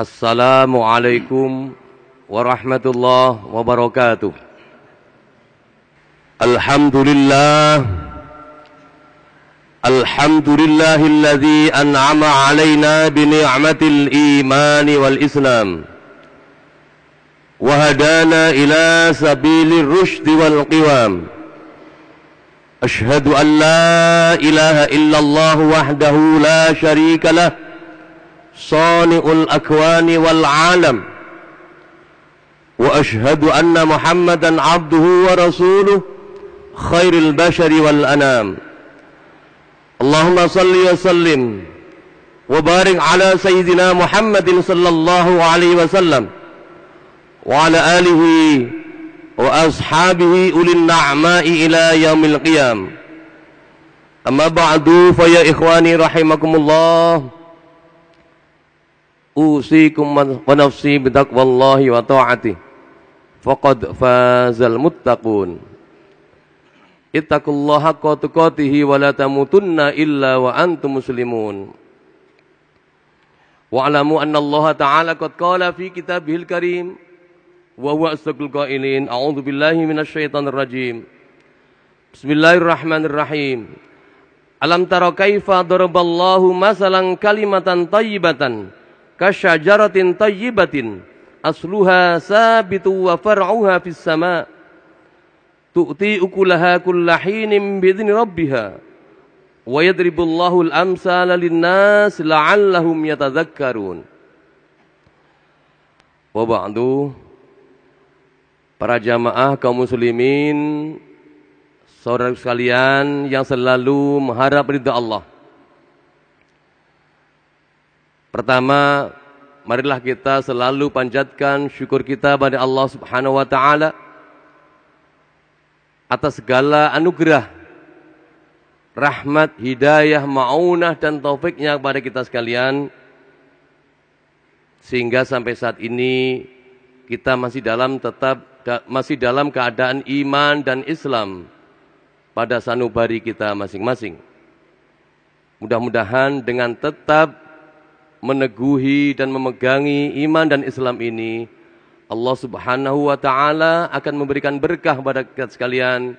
Assalamualaikum warahmatullahi wabarakatuh. Alhamdulillah Alhamdulillahilladzi an'ama alaina bi ni'matil iman wal islam wa hadana ila sabilir wal qiwam. Ashhadu an la ilaha illallah wahdahu la syarika صانع الأكوان والعالم. وأشهد أن محمدا عبده ورسوله خير البشر والأنام. اللهم صل وسلم وبارك على سيدنا محمد صلى الله عليه وسلم وعلى آله وأصحابه أولي النعماء إلى يوم القيام أما بعد فيا إخواني رحمكم الله. usikum wa nafsi bitaqwallahi wa ta'ati faqad fazal muttaqun ittaqullaha haqqa tuqatihi wa la tamutunna illa wa antum muslimun wa'lamu anna Allah ta'ala qad qala fi kitabihil karim wa huwa asdaqul qailin a'udzu billahi minasy syaithanir rajim bismillahirrahmanirrahim alam tara kaifa daraballahu masalan kalimatan tayyibatan kasyajaratin tayyibatin asluha sabitu wa far'uha fis sama. Tu'ti ukulaha kullahinim bidni rabbiha wa yadribullahu al-amsala linnas la'allahum yatadhakkarun. Wa ba'du para jamaah kaum muslimin saudara sekalian yang selalu mengharap ridha Allah. Pertama, marilah kita selalu panjatkan syukur kita pada Allah Subhanahu wa taala atas segala anugerah rahmat, hidayah, maunah dan taufiknya kepada kita sekalian sehingga sampai saat ini kita masih dalam tetap masih dalam keadaan iman dan Islam pada sanubari kita masing-masing. Mudah-mudahan dengan tetap meneguhi dan memegangi iman dan Islam ini, Allah Subhanahu wa taala akan memberikan berkah pada kita sekalian,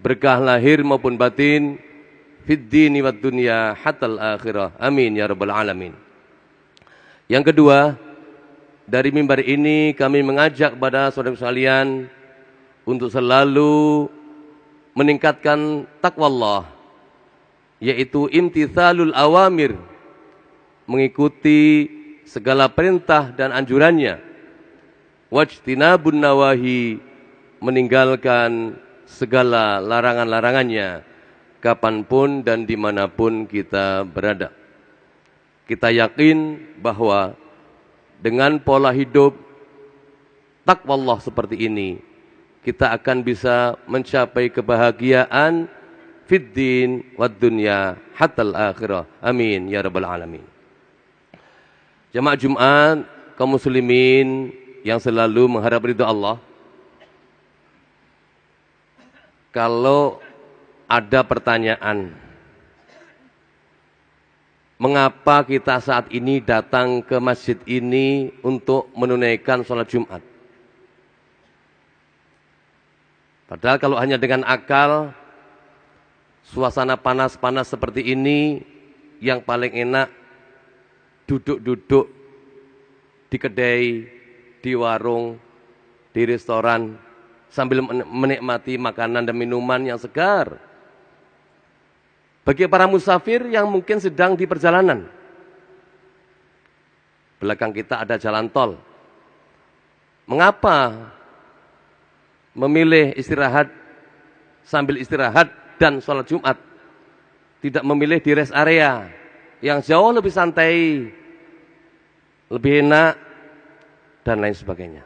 berkah lahir maupun batin, fid dini wad dunya hatal akhirah. Amin ya rabbal alamin. Yang kedua, dari mimbar ini kami mengajak pada saudara sekalian untuk selalu meningkatkan takwa Allah yaitu imtithalul awamir mengikuti segala perintah dan anjurannya wajtinabun nawahi meninggalkan segala larangan-larangannya kapan pun dan di mana pun kita berada kita yakin bahwa dengan pola hidup takwa Allah seperti ini, kita akan bisa mencapai kebahagiaan fid din wad dunya hatal akhirah. Amin ya rabbal alamin. Jamaah Jumat kaum muslimin yang selalu mengharap ridha Allah. Kalau ada pertanyaan Mengapa kita saat ini datang ke masjid ini untuk menunaikan sholat Jumat? Padahal kalau hanya dengan akal, suasana panas-panas seperti ini, yang paling enak duduk-duduk di kedai, di warung, di restoran, sambil menikmati makanan dan minuman yang segar. Bagi para musafir yang mungkin sedang di perjalanan. Belakang kita ada jalan tol. Mengapa memilih istirahat sambil istirahat dan sholat Jumat? Tidak memilih di rest area yang jauh lebih santai, lebih enak, dan lain sebagainya.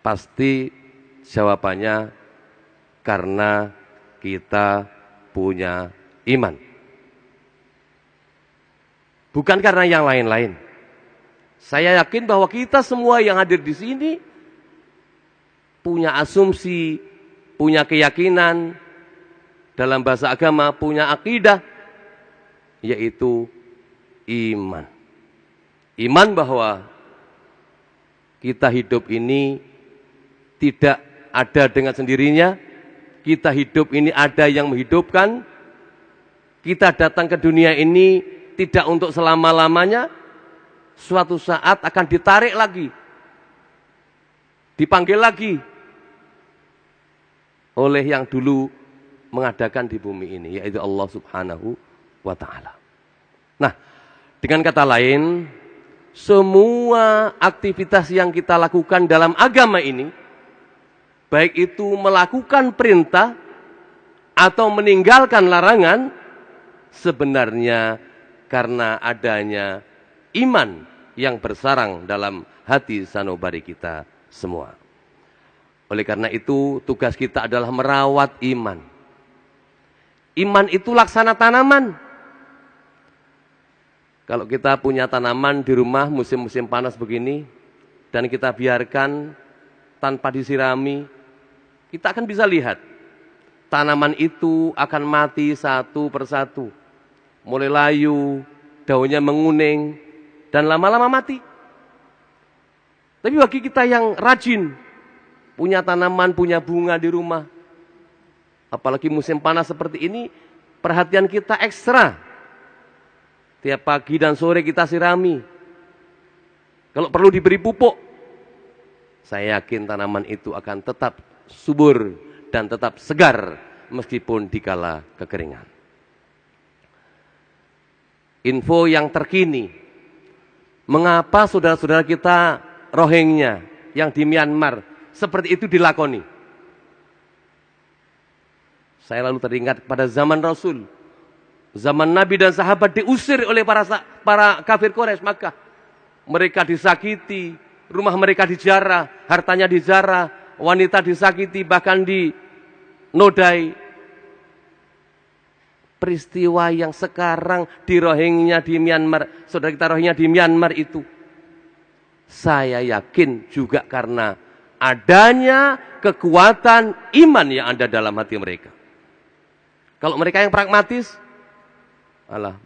Pasti jawabannya karena kita punya iman. Bukan karena yang lain-lain. Saya yakin bahwa kita semua yang hadir di sini punya asumsi, punya keyakinan, dalam bahasa agama punya akidah, yaitu iman. Iman bahwa kita hidup ini tidak ada dengan sendirinya, kita hidup ini ada yang menghidupkan, kita datang ke dunia ini tidak untuk selama-lamanya, suatu saat akan ditarik lagi, dipanggil lagi oleh yang dulu mengadakan di bumi ini, yaitu Allah Subhanahu wa Ta'ala. Nah, dengan kata lain, semua aktivitas yang kita lakukan dalam agama ini, baik itu melakukan perintah atau meninggalkan larangan, sebenarnya karena adanya iman yang bersarang dalam hati sanubari kita semua. Oleh karena itu, tugas kita adalah merawat iman. Iman itu laksana tanaman kalau kita punya tanaman di rumah musim-musim panas begini dan kita biarkan tanpa disirami, kita akan bisa lihat tanaman itu akan mati satu persatu. Mulai layu, daunnya menguning, dan lama-lama mati. Tapi bagi kita yang rajin, punya tanaman, punya bunga di rumah, apalagi musim panas seperti ini, perhatian kita ekstra Tiap pagi dan sore kita sirami. Kalau perlu diberi pupuk, saya yakin tanaman itu akan tetap subur dan tetap segar meskipun dikala kekeringan. Info yang terkini, mengapa saudara-saudara kita Rohingya yang di Myanmar seperti itu dilakoni? Saya lalu teringat pada zaman Rasul, Zaman Nabi dan sahabat diusir oleh para para kafir Quraisy maka mereka disakiti, rumah mereka dijarah, hartanya dijarah, wanita disakiti bahkan dinodai. Peristiwa yang sekarang di Rohingya di Myanmar, saudara kita Rohingya di Myanmar itu saya yakin juga karena adanya kekuatan iman yang ada dalam hati mereka. Kalau mereka yang pragmatis, alah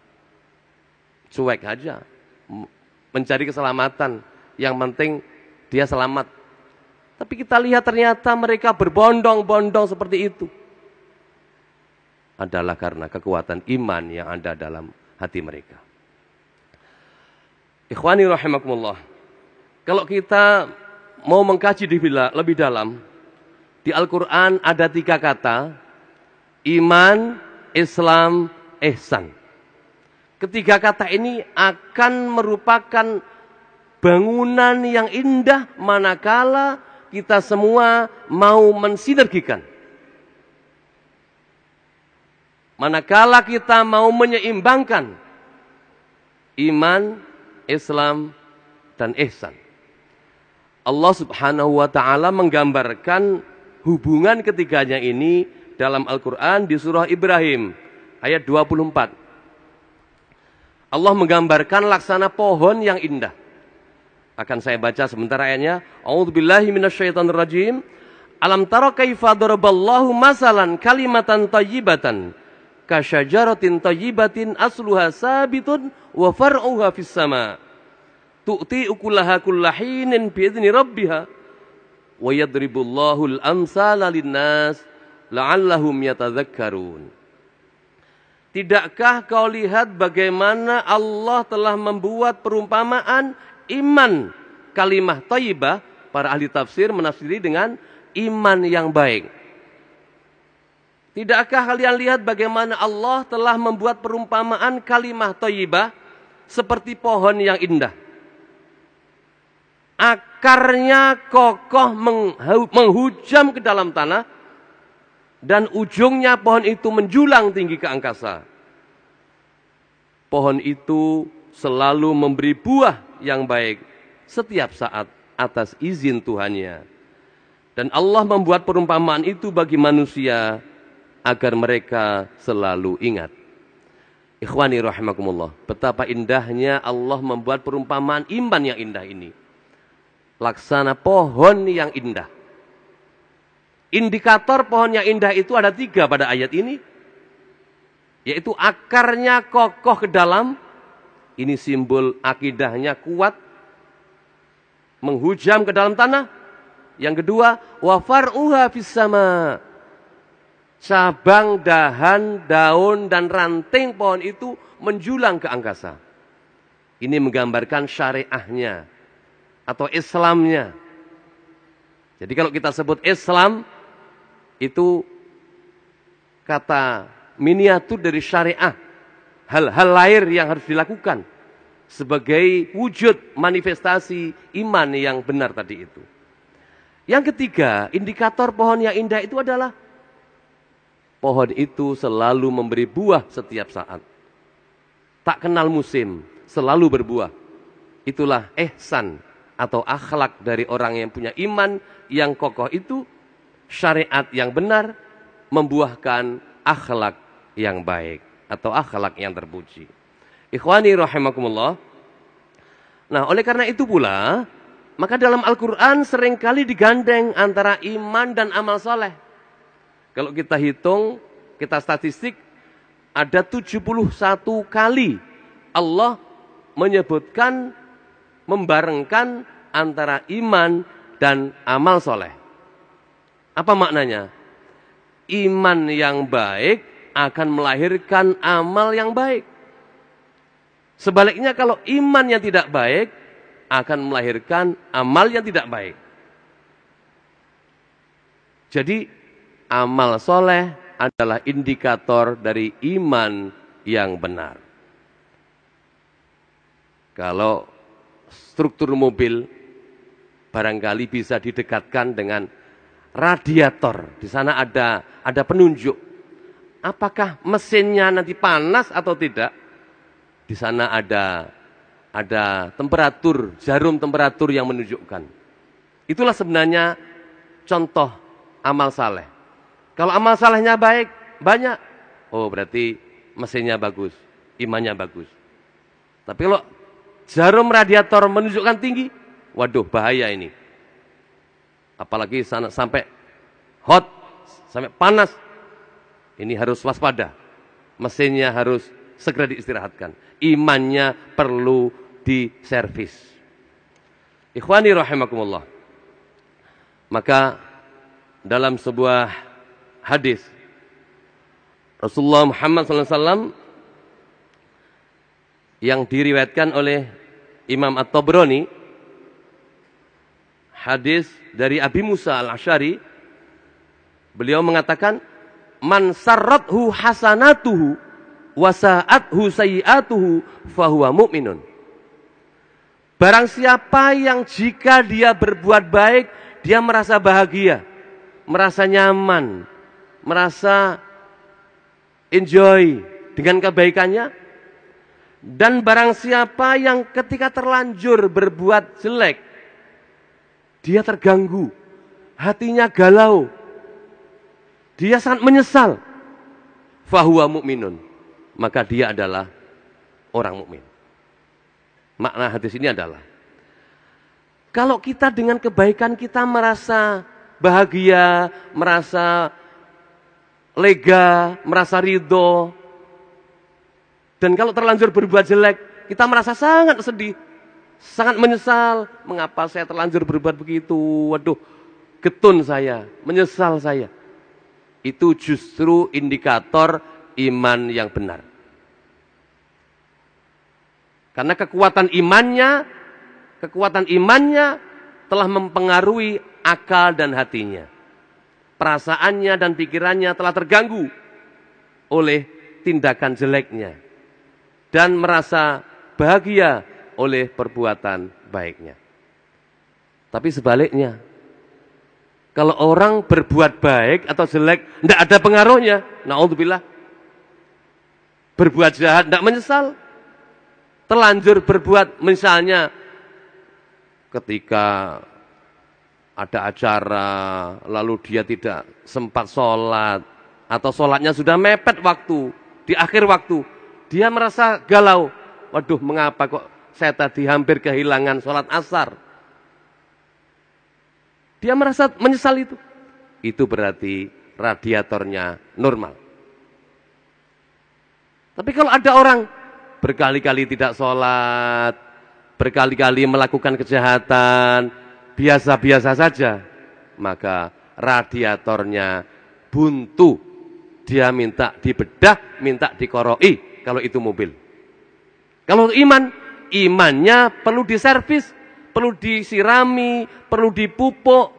cuek aja. Mencari keselamatan. Yang penting dia selamat. Tapi kita lihat ternyata mereka berbondong-bondong seperti itu. Adalah karena kekuatan iman yang ada dalam hati mereka. Ikhwani rahimakumullah. Kalau kita mau mengkaji lebih dalam di Al-Quran ada tiga kata iman, Islam, ihsan Ketiga kata ini akan merupakan bangunan yang indah manakala kita semua mau mensinergikan. Manakala kita mau menyeimbangkan iman, Islam, dan ihsan. Allah Subhanahu wa taala menggambarkan hubungan ketiganya ini dalam Al-Qur'an di surah Ibrahim ayat 24. Allah menggambarkan laksana pohon yang indah. Akan saya baca sebentar ayatnya. A'udzubillahi minasyaitonirrajim. Alam tara kaifa daraballahu masalan kalimatan thayyibatan kasyajaratin thayyibatin asluha sabitun wa far'uha fis sama. Tu'ti ukulaha kullahinin biidzni rabbiha wa yadribullahu al-amsala lin-nas la'allahum yatadzakkarun. Tidakkah kau lihat bagaimana Allah telah membuat perumpamaan iman kalimah taibah? Para ahli tafsir menafsiri dengan iman yang baik. Tidakkah kalian lihat bagaimana Allah telah membuat perumpamaan kalimah taibah seperti pohon yang indah? Akarnya kokoh menghujam ke dalam tanah dan ujungnya pohon itu menjulang tinggi ke angkasa. Pohon itu selalu memberi buah yang baik setiap saat atas izin Tuhannya. Dan Allah membuat perumpamaan itu bagi manusia agar mereka selalu ingat. Ikhwani rahimakumullah, betapa indahnya Allah membuat perumpamaan iman yang indah ini. Laksana pohon yang indah Indikator pohon yang indah itu ada tiga pada ayat ini. Yaitu akarnya kokoh ke dalam Ini simbol akidahnya kuat. Menghujam ke dalam tanah. Yang kedua, wa far'uha fis sama. Cabang, dahan, daun, dan ranting pohon itu menjulang ke angkasa. Ini menggambarkan syariahnya atau Islamnya. Jadi kalau kita sebut Islam itu kata miniatur dari syariah. Hal-hal lahir yang harus dilakukan sebagai wujud manifestasi iman yang benar tadi itu. Yang ketiga, indikator pohon yang indah itu adalah pohon itu selalu memberi buah setiap saat. Tak kenal musim, selalu berbuah. Itulah ehsan atau akhlak dari orang yang punya iman yang kokoh itu syariat yang benar membuahkan akhlak yang baik atau akhlak yang terpuji. Ikhwani rahimakumullah. Nah, oleh karena itu pula, maka dalam Al-Quran sering kali digandeng antara iman dan amal soleh. Kalau kita hitung, kita statistik, ada 71 kali Allah menyebutkan, membarengkan antara iman dan amal soleh. Apa maknanya? Iman yang baik akan melahirkan amal yang baik. Sebaliknya kalau iman yang tidak baik akan melahirkan amal yang tidak baik. Jadi amal soleh adalah indikator dari iman yang benar. Kalau struktur mobil barangkali bisa didekatkan dengan radiator. Di sana ada ada penunjuk apakah mesinnya nanti panas atau tidak. Di sana ada ada temperatur, jarum temperatur yang menunjukkan. Itulah sebenarnya contoh amal saleh. Kalau amal salehnya baik, banyak. Oh berarti mesinnya bagus, imannya bagus. Tapi kalau jarum radiator menunjukkan tinggi, waduh bahaya ini. Apalagi sana, sampai hot, sampai panas, ini harus waspada. Mesinnya harus segera diistirahatkan. Imannya perlu diservis. Ikhwani rahimakumullah. Maka dalam sebuah hadis Rasulullah Muhammad SAW yang diriwayatkan oleh Imam At-Tabrani hadis dari Abi Musa Al-Asy'ari beliau mengatakan man sarrathu hasanatuhu wa sa'athu sayiatuhu fahuwa mu'minun. Barang siapa yang jika dia berbuat baik, dia merasa bahagia, merasa nyaman, merasa enjoy dengan kebaikannya. Dan barang siapa yang ketika terlanjur berbuat jelek, dia terganggu, hatinya galau, dia sangat menyesal. Fahuwa mu'minun. Maka dia adalah orang mukmin. Makna hadis ini adalah kalau kita dengan kebaikan kita merasa bahagia, merasa lega, merasa ridho. Dan kalau terlanjur berbuat jelek, kita merasa sangat sedih, sangat menyesal. Mengapa saya terlanjur berbuat begitu? Waduh, getun saya, menyesal saya itu justru indikator iman yang benar. Karena kekuatan imannya, kekuatan imannya telah mempengaruhi akal dan hatinya. Perasaannya dan pikirannya telah terganggu oleh tindakan jeleknya. Dan merasa bahagia oleh perbuatan baiknya. Tapi sebaliknya, kalau orang berbuat baik atau jelek, tidak ada pengaruhnya. Na'udzubillah. Berbuat jahat, tidak menyesal. Terlanjur berbuat, misalnya ketika ada acara, lalu dia tidak sempat sholat, atau sholatnya sudah mepet waktu, di akhir waktu, dia merasa galau. Waduh, mengapa kok saya tadi hampir kehilangan sholat asar? Dia merasa menyesal itu. Itu berarti radiatornya normal. Tapi kalau ada orang berkali-kali tidak sholat, berkali-kali melakukan kejahatan, biasa-biasa saja, maka radiatornya buntu. Dia minta dibedah, minta dikoroi kalau itu mobil. Kalau iman, imannya perlu diservis, perlu disirami, perlu dipupuk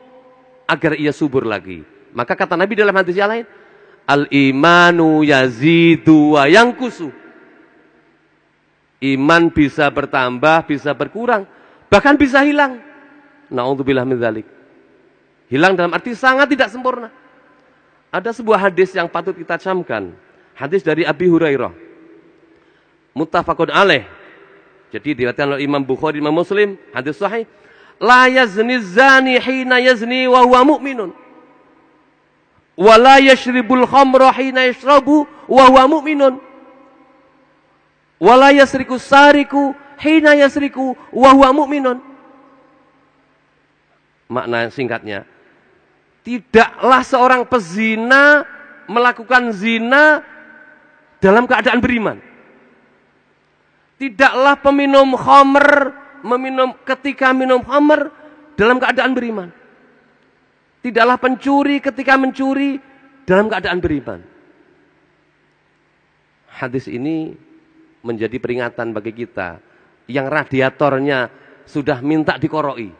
agar ia subur lagi. Maka kata Nabi dalam hadis yang lain, al-imanu yazidu wa kusu. Iman bisa bertambah, bisa berkurang, bahkan bisa hilang. Nauzubillah min dzalik. Hilang dalam arti sangat tidak sempurna. Ada sebuah hadis yang patut kita camkan. Hadis dari Abi Hurairah. Muttafaqun alaih. Jadi diriwayatkan oleh Imam Bukhari, Imam Muslim, hadis sahih. La yazni zani hina yazni wa huwa mu'minun. Wa la yashribul khamra hina yashrabu wa huwa mu'minun. Wa la yasriku sariku hina yasriku wa huwa mu'minun. Makna singkatnya, Tidaklah seorang pezina melakukan zina dalam keadaan beriman. Tidaklah peminum khamr meminum ketika minum khamr dalam keadaan beriman. Tidaklah pencuri ketika mencuri dalam keadaan beriman. Hadis ini menjadi peringatan bagi kita yang radiatornya sudah minta dikoroi.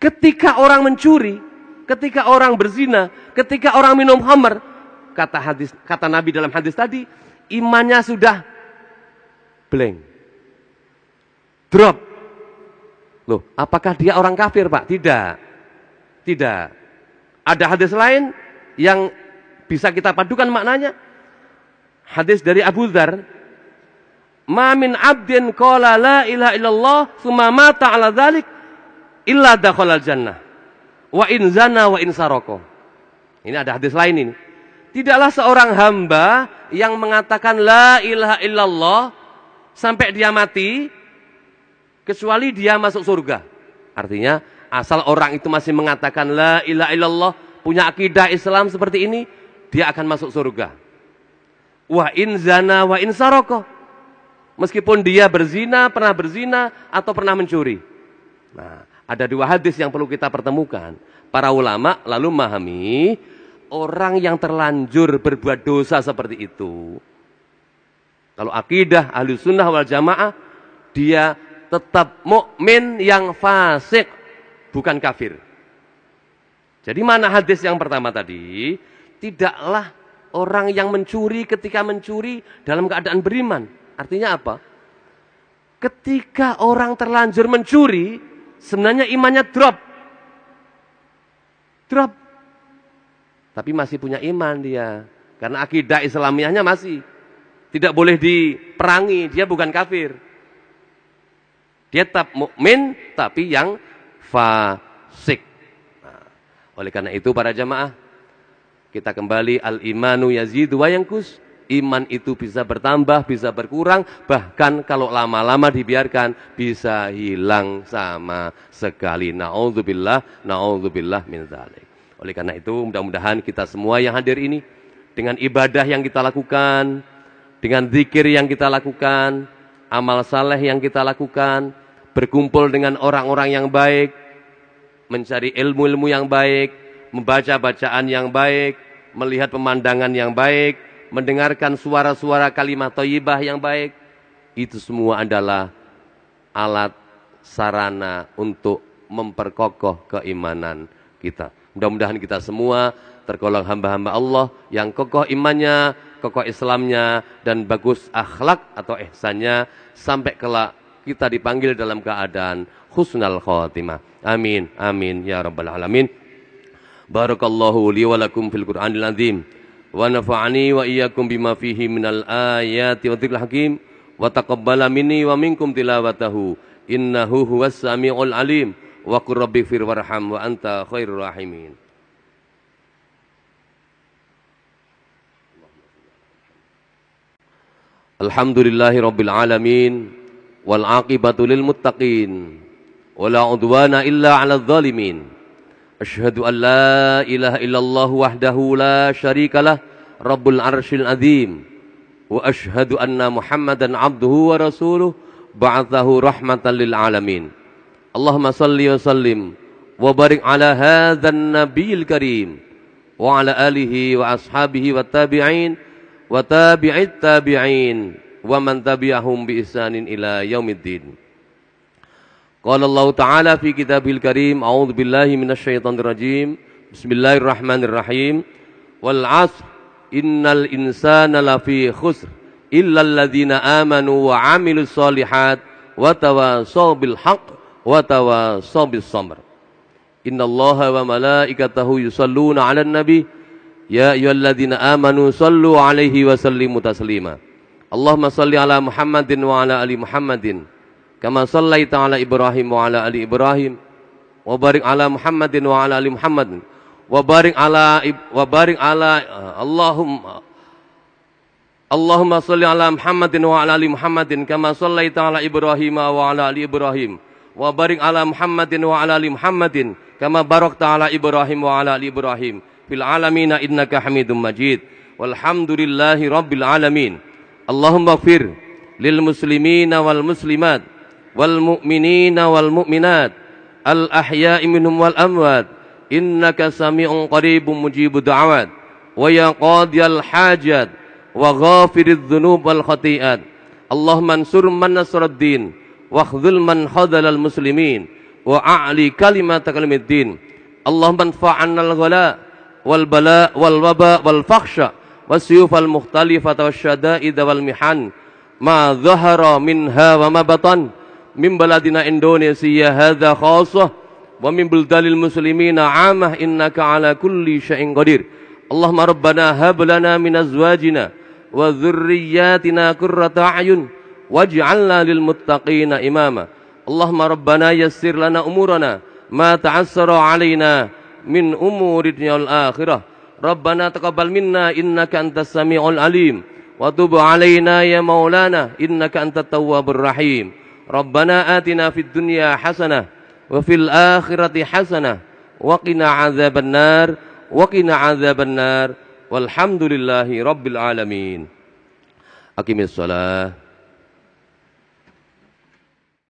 Ketika orang mencuri, ketika orang berzina, ketika orang minum hammer, kata hadis kata Nabi dalam hadis tadi, imannya sudah blank. Drop. Loh, apakah dia orang kafir, Pak? Tidak. Tidak. Ada hadis lain yang bisa kita padukan maknanya. Hadis dari Abu Dzar, "Ma min 'abdin qala la ilaha illallah tsumma mata 'ala dzalik illa jannah. Wa in zana wa in saroko. Ini ada hadis lain ini. Tidaklah seorang hamba yang mengatakan la ilaha illallah sampai dia mati kecuali dia masuk surga. Artinya asal orang itu masih mengatakan la ilaha illallah punya akidah Islam seperti ini dia akan masuk surga. Wa in zana wa in saroko. Meskipun dia berzina, pernah berzina atau pernah mencuri. Nah, ada dua hadis yang perlu kita pertemukan. Para ulama lalu memahami orang yang terlanjur berbuat dosa seperti itu. Kalau akidah ahli sunnah wal jamaah, dia tetap mukmin yang fasik, bukan kafir. Jadi mana hadis yang pertama tadi? Tidaklah orang yang mencuri ketika mencuri dalam keadaan beriman. Artinya apa? Ketika orang terlanjur mencuri, sebenarnya imannya drop. Drop. Tapi masih punya iman dia. Karena akidah Islamiahnya masih. Tidak boleh diperangi, dia bukan kafir. Dia tetap mukmin tapi yang fasik. Nah, oleh karena itu para jamaah, kita kembali al-imanu yazidu wa yankus iman itu bisa bertambah, bisa berkurang, bahkan kalau lama-lama dibiarkan bisa hilang sama sekali. Nauzubillah, nauzubillah min zalik. Oleh karena itu, mudah-mudahan kita semua yang hadir ini dengan ibadah yang kita lakukan, dengan zikir yang kita lakukan, amal saleh yang kita lakukan, berkumpul dengan orang-orang yang baik, mencari ilmu-ilmu yang baik, membaca bacaan yang baik, melihat pemandangan yang baik, mendengarkan suara-suara kalimat toyibah yang baik, itu semua adalah alat sarana untuk memperkokoh keimanan kita. Mudah-mudahan kita semua tergolong hamba-hamba Allah yang kokoh imannya, kokoh Islamnya, dan bagus akhlak atau ihsannya sampai kelak kita dipanggil dalam keadaan husnal khotimah. Amin, amin, ya rabbal alamin. Barakallahu li wa lakum fil Qur'anil azim. Wa nafa'ani wa iyyakum bima fihi minal ayati wa dzikril hakim. Wa taqabbala minni wa minkum tilawatahu. Innahu huwas sami'ul alim. وقل ربي اغفر وارحم وأنت خير الراحمين. الحمد لله رب العالمين والعاقبة للمتقين ولا عدوان إلا على الظالمين. أشهد أن لا إله إلا الله وحده لا شريك له رب العرش العظيم. وأشهد أن محمدا عبده ورسوله بعثه رحمة للعالمين. Allahumma salli wa sallim wa barik ala hadzan nabiyil karim wa ala alihi wa ashabihi wa tabi'in wa tabi'it tabi'in wa man tabi'ahum bi ihsanin ila yaumiddin. Qala Allah Ta'ala fi kitabil karim a'udzu billahi minasy syaithanir rajim. Bismillahirrahmanirrahim. Wal 'asr innal insana lafi khusr illa alladziina aamanu wa 'amilus shalihaat wa tawaasaw bil وتواصوا بالصبر. إن الله وملائكته يصلون على النبي. يا أيها الذين آمنوا صلوا عليه وسلموا تسليما. اللهم صل على محمد وعلى آل محمد. كما صليت على إبراهيم وعلى آل إبراهيم. وبارك على محمد وعلى آل محمد. وبارك على وبارك على اللهم اللهم صل على محمد وعلى آل محمد. كما صليت على إبراهيم وعلى آل إبراهيم. وبارك على محمد وعلى ال محمد كما باركت على ابراهيم وعلى ال ابراهيم في العالمين انك حميد مجيد والحمد لله رب العالمين اللهم اغفر للمسلمين والمسلمات والمؤمنين والمؤمنات الأحياء منهم والأموات إنك سميع قريب مجيب الدعوات ويا قاضي الحاجات وغافر الذنوب والخطيئات اللهم انصر من نصر الدين واخذل من خذل المسلمين وأعلي كلمة الدين اللهم انفع عنا الغلاء والبلاء والوباء والفخش والسيوف المختلفة والشدائد والمحن. ما ظهر منها وما بطن من بلدنا إندونيسيا هذا خاصة ومن بلدان المسلمين عامة إنك على كل شيء قدير. اللهم ربنا هب لنا من أزواجنا وذرياتنا قرة أعين waj'alna lil muttaqina imama. Allahumma rabbana yassir lana umurana ma ta'assara alaina min umuri dunyal akhirah. Rabbana taqabbal minna innaka antas samiul alim wa tub alaina ya maulana innaka antat tawwabur rahim. Rabbana atina fid dunya hasanah wa fil akhirati hasanah wa qina adzabannar wa qina adzabannar walhamdulillahi rabbil alamin. Aqimissalah